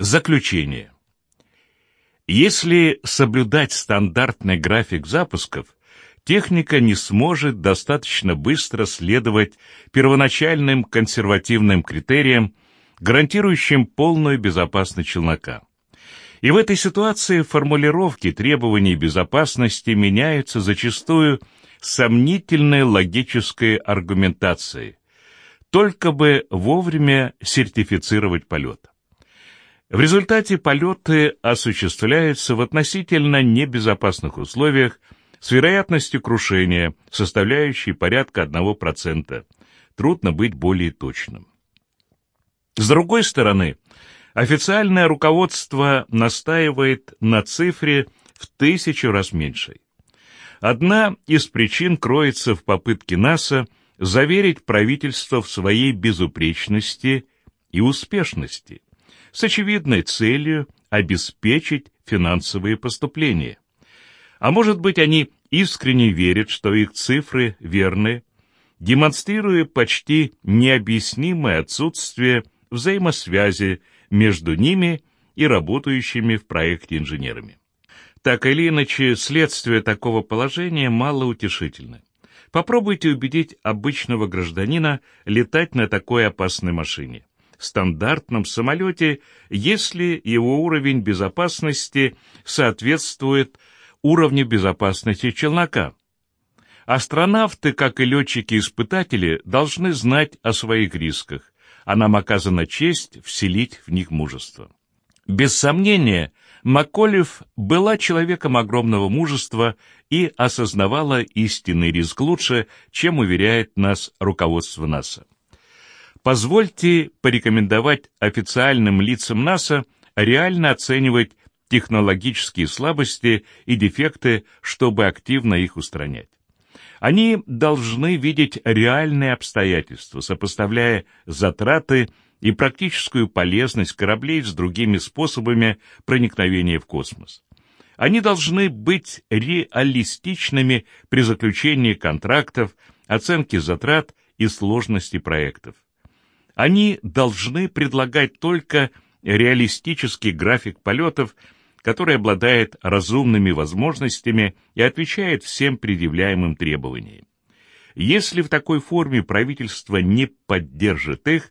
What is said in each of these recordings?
Заключение. Если соблюдать стандартный график запусков, техника не сможет достаточно быстро следовать первоначальным консервативным критериям, гарантирующим полную безопасность челнока. И в этой ситуации формулировки требований безопасности меняются зачастую сомнительной логической аргументацией, только бы вовремя сертифицировать полет. В результате полеты осуществляются в относительно небезопасных условиях с вероятностью крушения, составляющей порядка 1%. Трудно быть более точным. С другой стороны, официальное руководство настаивает на цифре в тысячу раз меньшей. Одна из причин кроется в попытке НАСА заверить правительство в своей безупречности и успешности, с очевидной целью обеспечить финансовые поступления. А может быть, они искренне верят, что их цифры верны, демонстрируя почти необъяснимое отсутствие взаимосвязи между ними и работающими в проекте инженерами. Так или иначе, следствие такого положения малоутешительно. Попробуйте убедить обычного гражданина летать на такой опасной машине, стандартном самолете, если его уровень безопасности соответствует уровню безопасности челнока. Астронавты, как и летчики-испытатели, должны знать о своих рисках, а нам оказана честь вселить в них мужество. Без сомнения, Маколев была человеком огромного мужества и осознавала истинный риск лучше, чем уверяет нас руководство НАСА. Позвольте порекомендовать официальным лицам НАСА реально оценивать технологические слабости и дефекты, чтобы активно их устранять. Они должны видеть реальные обстоятельства, сопоставляя затраты и практическую полезность кораблей с другими способами проникновения в космос. Они должны быть реалистичными при заключении контрактов, оценке затрат и сложности проектов. Они должны предлагать только реалистический график полетов, который обладает разумными возможностями и отвечает всем предъявляемым требованиям. Если в такой форме правительство не поддержит их,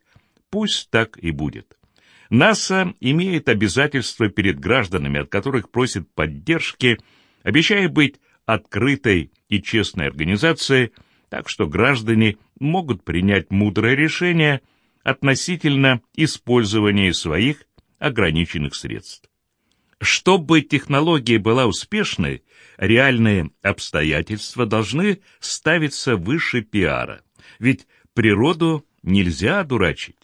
пусть так и будет. НАСА имеет обязательства перед гражданами, от которых просит поддержки, обещая быть открытой и честной организацией, так что граждане могут принять мудрое решение относительно использования своих ограниченных средств. Чтобы технология была успешной, реальные обстоятельства должны ставиться выше пиара, ведь природу нельзя дурачить.